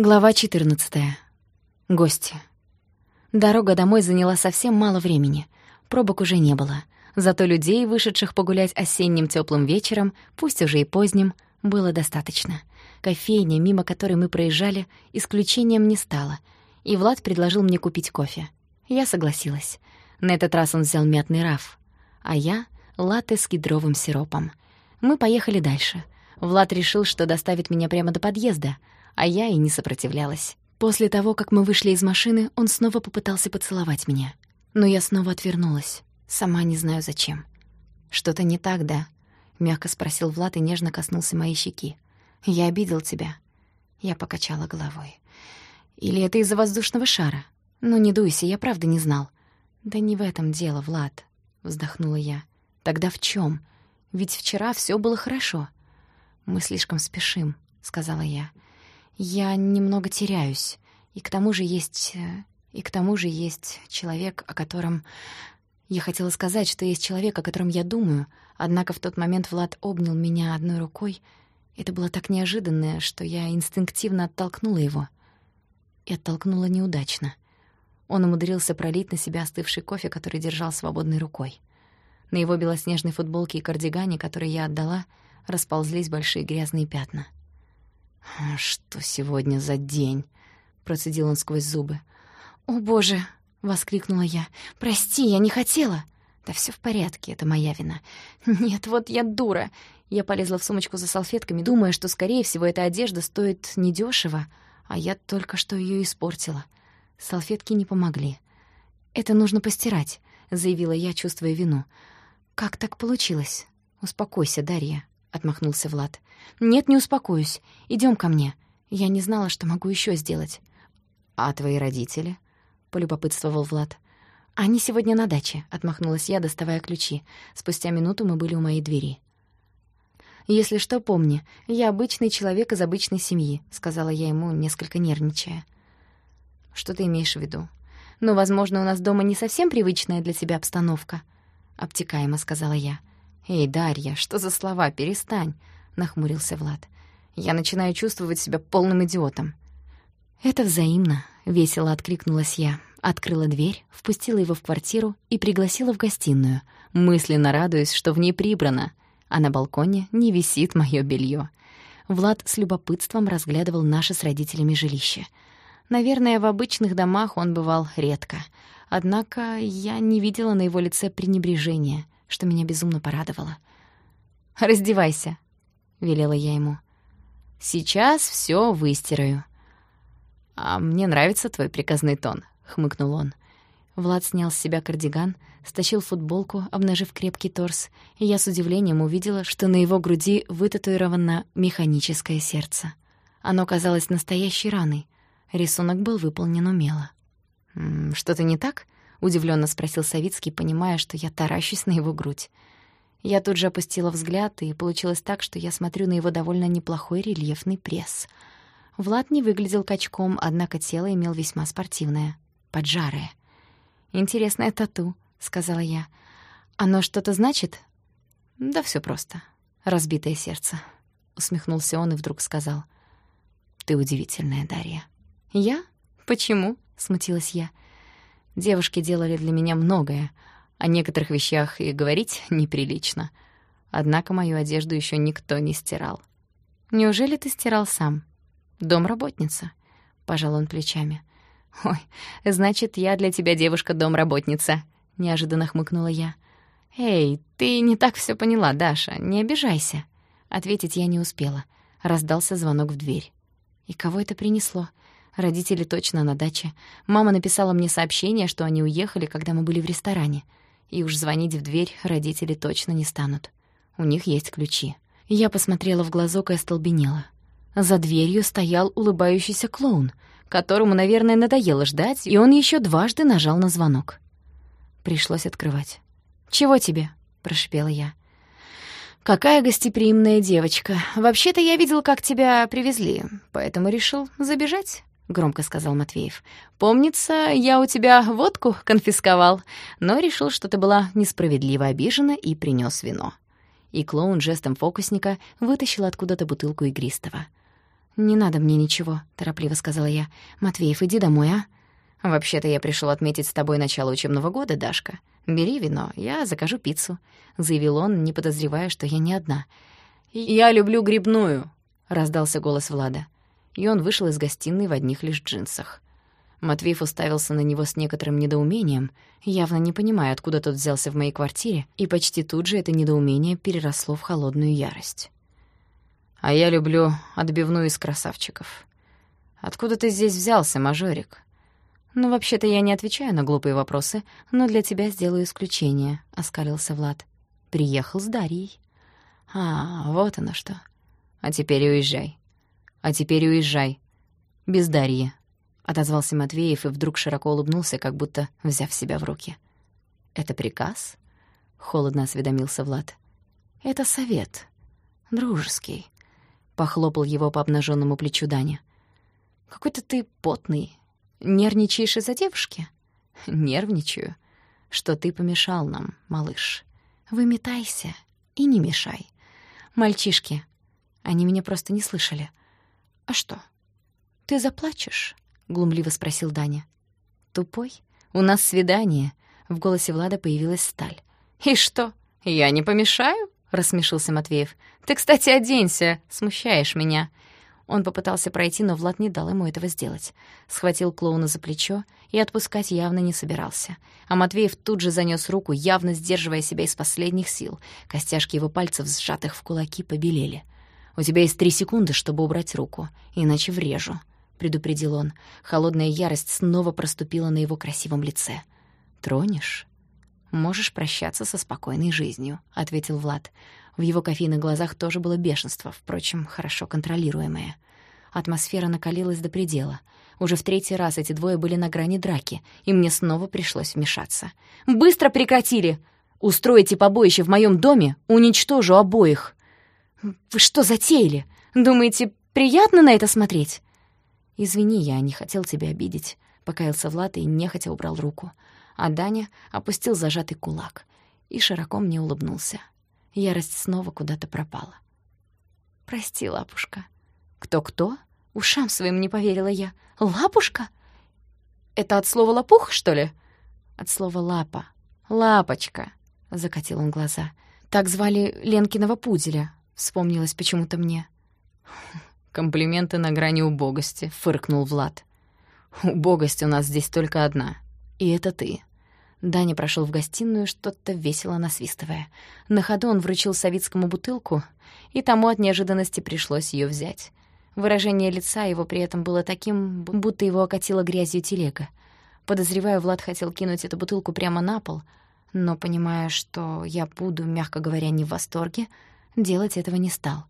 Глава 14. Гости. Дорога домой заняла совсем мало времени. Пробок уже не было. Зато людей, вышедших погулять осенним теплым вечером, пусть уже и поздним, было достаточно. Кофейня, мимо которой мы проезжали, исключением не стала. И Влад предложил мне купить кофе. Я согласилась. На этот раз он взял мятный раф, а я — латте с кедровым сиропом. Мы поехали дальше. Влад решил, что доставит меня прямо до подъезда — а я и не сопротивлялась. После того, как мы вышли из машины, он снова попытался поцеловать меня. Но я снова отвернулась. Сама не знаю зачем. «Что-то не так, да?» — мягко спросил Влад и нежно коснулся моей щеки. «Я обидел тебя». Я покачала головой. «Или это из-за воздушного шара? Ну, не дуйся, я правда не знал». «Да не в этом дело, Влад», — вздохнула я. «Тогда в чем? Ведь вчера все было хорошо». «Мы слишком спешим», — сказала я. Я немного теряюсь. И к тому же есть... Э, и к тому же есть человек, о котором... Я хотела сказать, что есть человек, о котором я думаю, однако в тот момент Влад обнял меня одной рукой. Это было так неожиданно, что я инстинктивно оттолкнула его. И оттолкнула неудачно. Он умудрился пролить на себя остывший кофе, который держал свободной рукой. На его белоснежной футболке и кардигане, которые я отдала, расползлись большие грязные пятна — «А «Что сегодня за день?» — процедил он сквозь зубы. «О, боже!» — воскликнула я. «Прости, я не хотела!» «Да все в порядке, это моя вина». «Нет, вот я дура!» Я полезла в сумочку за салфетками, думая, что, скорее всего, эта одежда стоит недешево, а я только что ее испортила. Салфетки не помогли. «Это нужно постирать», — заявила я, чувствуя вину. «Как так получилось?» «Успокойся, Дарья», — отмахнулся Влад. «Нет, не успокоюсь. Идем ко мне. Я не знала, что могу еще сделать». «А твои родители?» — полюбопытствовал Влад. «Они сегодня на даче», — отмахнулась я, доставая ключи. Спустя минуту мы были у моей двери. «Если что, помни, я обычный человек из обычной семьи», — сказала я ему, несколько нервничая. «Что ты имеешь в виду?» «Ну, возможно, у нас дома не совсем привычная для тебя обстановка», — обтекаемо сказала я. «Эй, Дарья, что за слова? Перестань!» — нахмурился Влад. «Я начинаю чувствовать себя полным идиотом». «Это взаимно», — весело откликнулась я. Открыла дверь, впустила его в квартиру и пригласила в гостиную, мысленно радуясь, что в ней прибрано, а на балконе не висит моё белье. Влад с любопытством разглядывал наше с родителями жилище. Наверное, в обычных домах он бывал редко. Однако я не видела на его лице пренебрежения — что меня безумно порадовало. «Раздевайся», — велела я ему. «Сейчас все выстираю». «А мне нравится твой приказный тон», — хмыкнул он. Влад снял с себя кардиган, стащил футболку, обнажив крепкий торс, и я с удивлением увидела, что на его груди вытатуировано механическое сердце. Оно казалось настоящей раной. Рисунок был выполнен умело. «Что-то не так?» — удивленно спросил Савицкий, понимая, что я таращусь на его грудь. Я тут же опустила взгляд, и получилось так, что я смотрю на его довольно неплохой рельефный пресс. Влад не выглядел качком, однако тело имел весьма спортивное, поджарое. «Интересное тату», — сказала я. «Оно что-то значит?» «Да все просто. Разбитое сердце», — усмехнулся он и вдруг сказал. «Ты удивительная, Дарья». «Я? Почему?» — смутилась я. Девушки делали для меня многое. О некоторых вещах и говорить неприлично. Однако мою одежду еще никто не стирал. «Неужели ты стирал сам?» «Домработница», — пожал он плечами. «Ой, значит, я для тебя девушка-домработница», — неожиданно хмыкнула я. «Эй, ты не так все поняла, Даша, не обижайся». Ответить я не успела. Раздался звонок в дверь. И кого это принесло? Родители точно на даче. Мама написала мне сообщение, что они уехали, когда мы были в ресторане. И уж звонить в дверь родители точно не станут. У них есть ключи. Я посмотрела в глазок и остолбенела. За дверью стоял улыбающийся клоун, которому, наверное, надоело ждать, и он еще дважды нажал на звонок. Пришлось открывать. «Чего тебе?» — прошипела я. «Какая гостеприимная девочка. Вообще-то я видел, как тебя привезли, поэтому решил забежать». — громко сказал Матвеев. «Помнится, я у тебя водку конфисковал, но решил, что ты была несправедливо обижена и принес вино». И клоун жестом фокусника вытащил откуда-то бутылку игристого. «Не надо мне ничего», — торопливо сказала я. «Матвеев, иди домой, а?» «Вообще-то я пришел отметить с тобой начало учебного года, Дашка. Бери вино, я закажу пиццу», — заявил он, не подозревая, что я не одна. «Я люблю грибную», — раздался голос Влада. И он вышел из гостиной в одних лишь джинсах. Матвеев уставился на него с некоторым недоумением, явно не понимая, откуда тот взялся в моей квартире, и почти тут же это недоумение переросло в холодную ярость. А я люблю отбивную из красавчиков. Откуда ты здесь взялся, мажорик? Ну, вообще-то я не отвечаю на глупые вопросы, но для тебя сделаю исключение, — оскалился Влад. Приехал с Дарьей. А, вот оно что. А теперь уезжай. А теперь уезжай. Без Дарьи, — отозвался Матвеев и вдруг широко улыбнулся, как будто взяв себя в руки. «Это приказ?» — холодно осведомился Влад. «Это совет. Дружеский. Похлопал его по обнаженному плечу Даня. «Какой-то ты потный. Нервничаешь из-за девушки?» «Нервничаю. Что ты помешал нам, малыш. Выметайся и не мешай. Мальчишки, они меня просто не слышали. А что? Ты заплачешь?» — глумливо спросил Даня. «Тупой? У нас свидание». В голосе Влада появилась сталь. «И что, я не помешаю?» — рассмешился Матвеев. «Ты, кстати, оденься, смущаешь меня». Он попытался пройти, но Влад не дал ему этого сделать. Схватил клоуна за плечо и отпускать явно не собирался. А Матвеев тут же занёс руку, явно сдерживая себя из последних сил. Костяшки его пальцев, сжатых в кулаки, побелели. «У тебя есть три секунды, чтобы убрать руку, иначе врежу», — предупредил он. Холодная ярость снова проступила на его красивом лице. «Тронешь?» «Можешь прощаться со спокойной жизнью», — ответил Влад. В его кофейных глазах тоже было бешенство, впрочем, хорошо контролируемое. Атмосфера накалилась до предела. Уже в третий раз эти двое были на грани драки, и мне снова пришлось вмешаться. «Быстро прекратили! Устроите побоище в моем доме, уничтожу обоих!» «Вы что затеяли? Думаете, приятно на это смотреть?» «Извини, я не хотел тебя обидеть», — покаялся Влад и нехотя убрал руку а Даня опустил зажатый кулак и широко мне улыбнулся. Ярость снова куда-то пропала. «Прости, лапушка». «Кто-кто?» Ушам своим не поверила я. «Лапушка? Это от слова «лопух», что ли?» «От слова «лапа». «Лапочка», — закатил он глаза. «Так звали Ленкиного пуделя», — вспомнилось почему-то мне. «Комплименты на грани убогости», — фыркнул Влад. «Убогость у нас здесь только одна, и это ты». Даня прошел в гостиную, что-то весело насвистывая. На ходу он вручил Савицкому бутылку, и тому от неожиданности пришлось ее взять. Выражение лица его при этом было таким, будто его окатила грязью телега. Подозреваю, Влад хотел кинуть эту бутылку прямо на пол, но, понимая, что я буду, мягко говоря, не в восторге, делать этого не стал.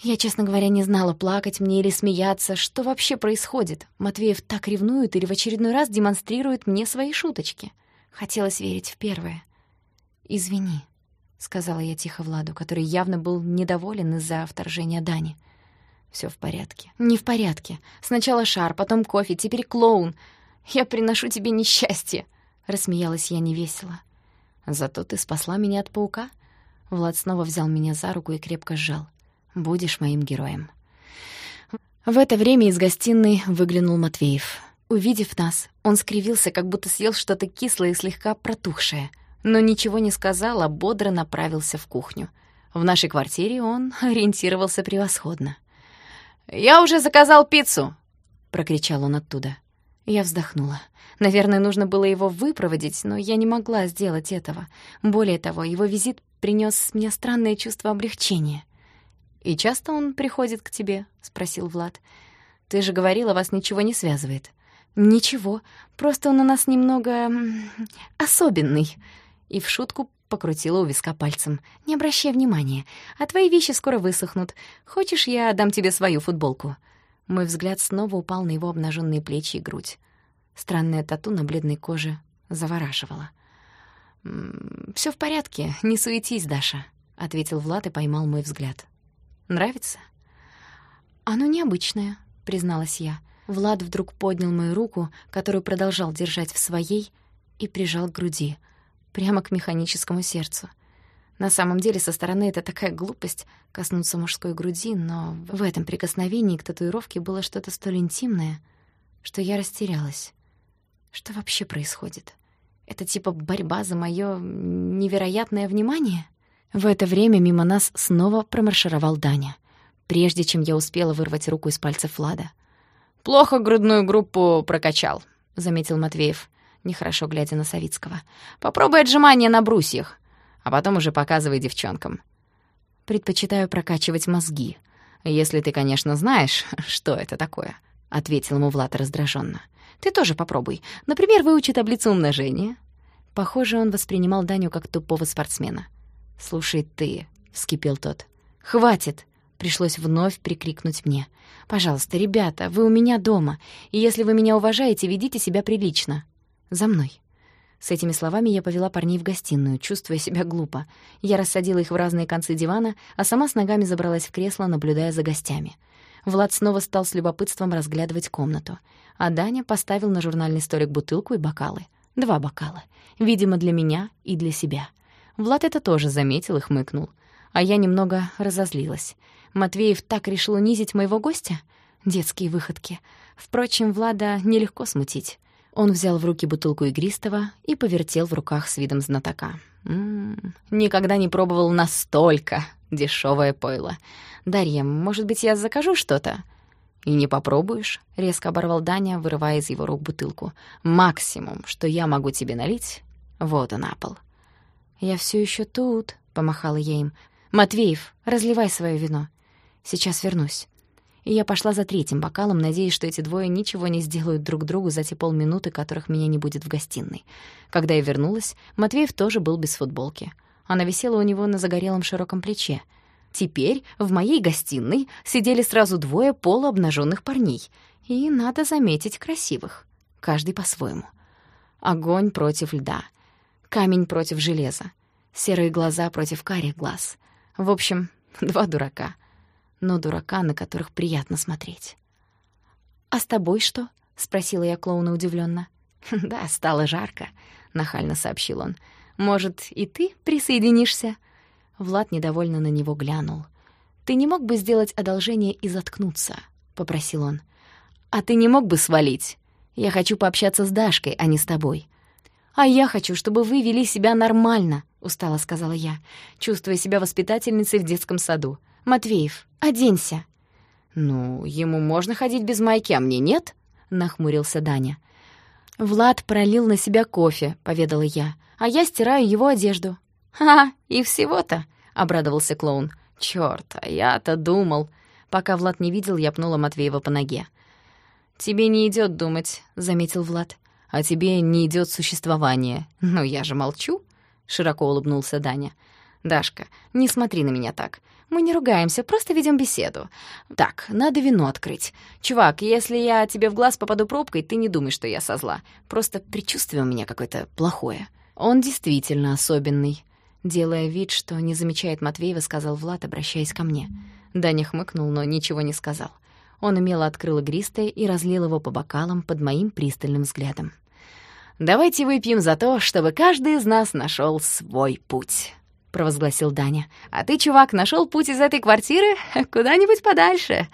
Я, честно говоря, не знала, плакать мне или смеяться, что вообще происходит. Матвеев так ревнует или в очередной раз демонстрирует мне свои шуточки — Хотелось верить в первое. «Извини», — сказала я тихо Владу, который явно был недоволен из-за вторжения Дани. Все в порядке». «Не в порядке. Сначала шар, потом кофе, теперь клоун. Я приношу тебе несчастье», — рассмеялась я невесело. «Зато ты спасла меня от паука». Влад снова взял меня за руку и крепко сжал. «Будешь моим героем». В это время из гостиной выглянул Матвеев. Увидев нас, он скривился, как будто съел что-то кислое и слегка протухшее, но ничего не сказал, а бодро направился в кухню. В нашей квартире он ориентировался превосходно. «Я уже заказал пиццу!» — прокричал он оттуда. Я вздохнула. Наверное, нужно было его выпроводить, но я не могла сделать этого. Более того, его визит принес мне странное чувство облегчения. «И часто он приходит к тебе?» — спросил Влад. «Ты же говорила, вас ничего не связывает». «Ничего, просто он у нас немного... особенный». И в шутку покрутила у виска пальцем. «Не обращай внимания, а твои вещи скоро высохнут. Хочешь, я дам тебе свою футболку?» Мой взгляд снова упал на его обнаженные плечи и грудь. Странная тату на бледной коже завораживала. Все в порядке, не суетись, Даша», — ответил Влад и поймал мой взгляд. «Нравится?» «Оно необычное», — призналась я. Влад вдруг поднял мою руку, которую продолжал держать в своей, и прижал к груди, прямо к механическому сердцу. На самом деле, со стороны это такая глупость — коснуться мужской груди, но в этом прикосновении к татуировке было что-то столь интимное, что я растерялась. Что вообще происходит? Это типа борьба за моё невероятное внимание? В это время мимо нас снова промаршировал Даня, прежде чем я успела вырвать руку из пальцев Влада. «Плохо грудную группу прокачал», — заметил Матвеев, нехорошо глядя на Савицкого. «Попробуй отжимания на брусьях, а потом уже показывай девчонкам». «Предпочитаю прокачивать мозги, если ты, конечно, знаешь, что это такое», — ответил ему Влад раздраженно. «Ты тоже попробуй. Например, выучи таблицу умножения». Похоже, он воспринимал Даню как тупого спортсмена. «Слушай ты», — вскипел тот. «Хватит!» — пришлось вновь прикрикнуть мне. «Пожалуйста, ребята, вы у меня дома, и если вы меня уважаете, ведите себя прилично. За мной». С этими словами я повела парней в гостиную, чувствуя себя глупо. Я рассадила их в разные концы дивана, а сама с ногами забралась в кресло, наблюдая за гостями. Влад снова стал с любопытством разглядывать комнату, а Даня поставил на журнальный столик бутылку и бокалы. Два бокала. Видимо, для меня и для себя. Влад это тоже заметил и хмыкнул. А я немного разозлилась. Матвеев так решил унизить моего гостя? Детские выходки. Впрочем, Влада нелегко смутить. Он взял в руки бутылку игристого и повертел в руках с видом знатока. «М-м, никогда не пробовал настолько дешевое пойло. Дарья, может быть, я закажу что-то?» «И не попробуешь?» — резко оборвал Даня, вырывая из его рук бутылку. «Максимум, что я могу тебе налить — воду на пол». «Я все еще тут», — помахала я им. «Матвеев, разливай свое вино. Сейчас вернусь». И я пошла за третьим бокалом, надеясь, что эти двое ничего не сделают друг другу за те полминуты, которых меня не будет в гостиной. Когда я вернулась, Матвеев тоже был без футболки. Она висела у него на загорелом широком плече. Теперь в моей гостиной сидели сразу двое полуобнаженных парней. И, надо заметить, красивых. Каждый по-своему. Огонь против льда. Камень против железа. Серые глаза против карих глаз. В общем, два дурака — но дурака, на которых приятно смотреть. «А с тобой что?» — спросила я клоуна удивленно. «Да, стало жарко», — нахально сообщил он. «Может, и ты присоединишься?» Влад недовольно на него глянул. «Ты не мог бы сделать одолжение и заткнуться?» — попросил он. «А ты не мог бы свалить? Я хочу пообщаться с Дашкой, а не с тобой». «А я хочу, чтобы вы вели себя нормально», — устало сказала я, чувствуя себя воспитательницей в детском саду. «Матвеев, оденься». «Ну, ему можно ходить без майки, а мне нет?» — нахмурился Даня. «Влад пролил на себя кофе», — поведала я, «а я стираю его одежду». «Ха, и всего-то?» — обрадовался клоун. «Чёрт, а я-то думал». Пока Влад не видел, я пнула Матвеева по ноге. «Тебе не идёт думать», — заметил Влад. «А тебе не идёт существование». «Ну, я же молчу», — широко улыбнулся Даня. «Дашка, не смотри на меня так. Мы не ругаемся, просто ведем беседу. Так, надо вино открыть. Чувак, если я тебе в глаз попаду пробкой, ты не думай, что я со зла. Просто предчувствие у меня какое-то плохое». «Он действительно особенный», — делая вид, что не замечает Матвеева, сказал Влад, обращаясь ко мне. Даня хмыкнул, но ничего не сказал. Он умело открыл игристое и разлил его по бокалам под моим пристальным взглядом. «Давайте выпьем за то, чтобы каждый из нас нашел свой путь» провозгласил Даня. «А ты, чувак, нашел путь из этой квартиры куда-нибудь подальше?»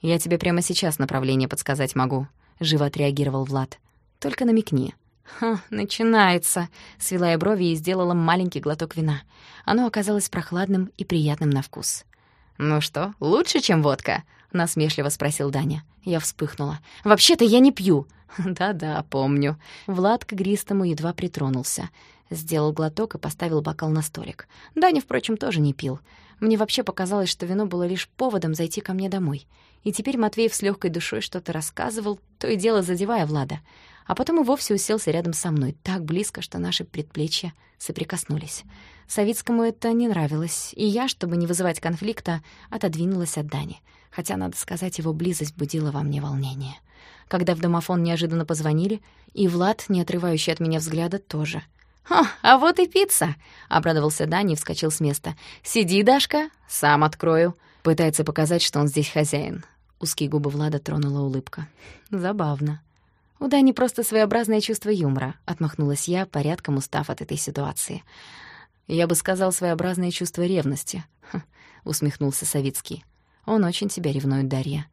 «Я тебе прямо сейчас направление подсказать могу», — живо отреагировал Влад. «Только намекни». «Ха, начинается», — свела я брови и сделала маленький глоток вина. Оно оказалось прохладным и приятным на вкус. «Ну что, лучше, чем водка?» — насмешливо спросил Даня. Я вспыхнула. «Вообще-то я не пью». «Да-да, помню». Влад к игристому едва притронулся. Сделал глоток и поставил бокал на столик. Даня, впрочем, тоже не пил. Мне вообще показалось, что вино было лишь поводом зайти ко мне домой. И теперь Матвеев с легкой душой что-то рассказывал, то и дело задевая Влада. А потом и вовсе уселся рядом со мной, так близко, что наши предплечья соприкоснулись. Савицкому это не нравилось, и я, чтобы не вызывать конфликта, отодвинулась от Дани. Хотя, надо сказать, его близость будила во мне волнение. Когда в домофон неожиданно позвонили, и Влад, не отрывающий от меня взгляда, тоже — а вот и пицца!» — обрадовался Дани и вскочил с места. «Сиди, Дашка, сам открою». Пытается показать, что он здесь хозяин. Узкие губы Влада тронула улыбка. «Забавно». «У Дани просто своеобразное чувство юмора», — отмахнулась я, порядком устав от этой ситуации. Я бы сказал, своеобразное чувство ревности, — усмехнулся Савицкий. Он очень тебя ревнует, Дарья.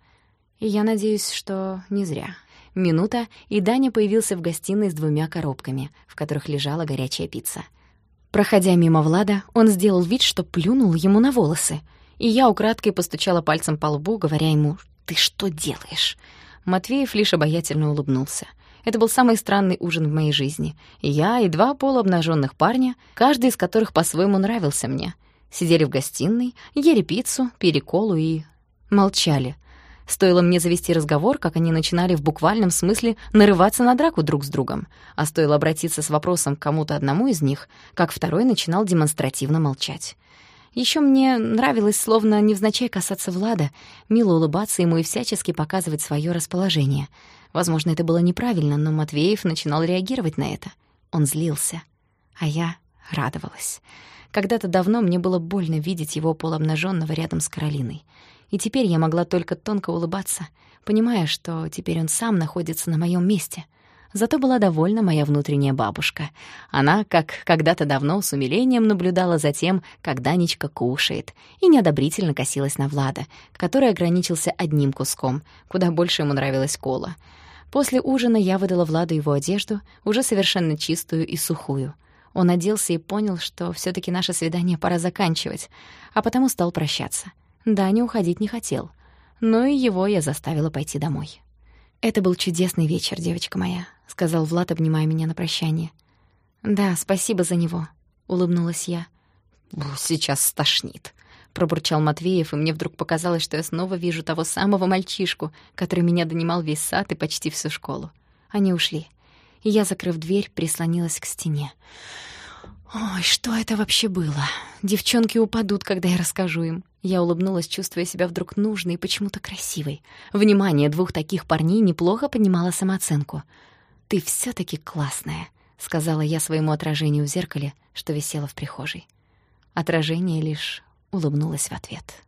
И я надеюсь, что не зря. Минута, и Даня появился в гостиной с двумя коробками, в которых лежала горячая пицца. Проходя мимо Влада, он сделал вид, что плюнул ему на волосы, и я украдкой постучала пальцем по лбу, говоря ему «Ты что делаешь?». Матвеев лишь обаятельно улыбнулся. Это был самый странный ужин в моей жизни. Я, и два полуобнаженных парня, каждый из которых по-своему нравился мне. Сидели в гостиной, ели пиццу, пили колу и... молчали. Стоило мне завести разговор, как они начинали в буквальном смысле нарываться на драку друг с другом. А стоило обратиться с вопросом к кому-то одному из них, как второй начинал демонстративно молчать. Еще мне нравилось словно невзначай касаться Влада, мило улыбаться ему и всячески показывать свое расположение. Возможно, это было неправильно, но Матвеев начинал реагировать на это. Он злился, а я радовалась. Когда-то давно мне было больно видеть его полуобнаженного рядом с Каролиной. И теперь я могла только тонко улыбаться, понимая, что теперь он сам находится на моем месте — Зато была довольна моя внутренняя бабушка. Она, как когда-то давно, с умилением наблюдала за тем, как Данечка кушает, и неодобрительно косилась на Влада, который ограничился одним куском, куда больше ему нравилась кола. После ужина я выдала Владу его одежду, уже совершенно чистую и сухую. Он оделся и понял, что все таки наше свидание пора заканчивать, а потому стал прощаться. Даня уходить не хотел, но и его я заставила пойти домой. «Это был чудесный вечер, девочка моя», — сказал Влад, обнимая меня на прощание. «Да, спасибо за него», — улыбнулась я. «Сейчас стошнит», — пробурчал Матвеев, и мне вдруг показалось, что я снова вижу того самого мальчишку, который меня донимал весь сад и почти всю школу. Они ушли, и я, закрыв дверь, прислонилась к стене. Ой, что это вообще было? Девчонки упадут, когда я расскажу им. Я улыбнулась, чувствуя себя вдруг нужной и почему-то красивой. Внимание двух таких парней неплохо поднимало самооценку. «Ты все таки классная», — сказала я своему отражению в зеркале, что висело в прихожей. Отражение лишь улыбнулось в ответ.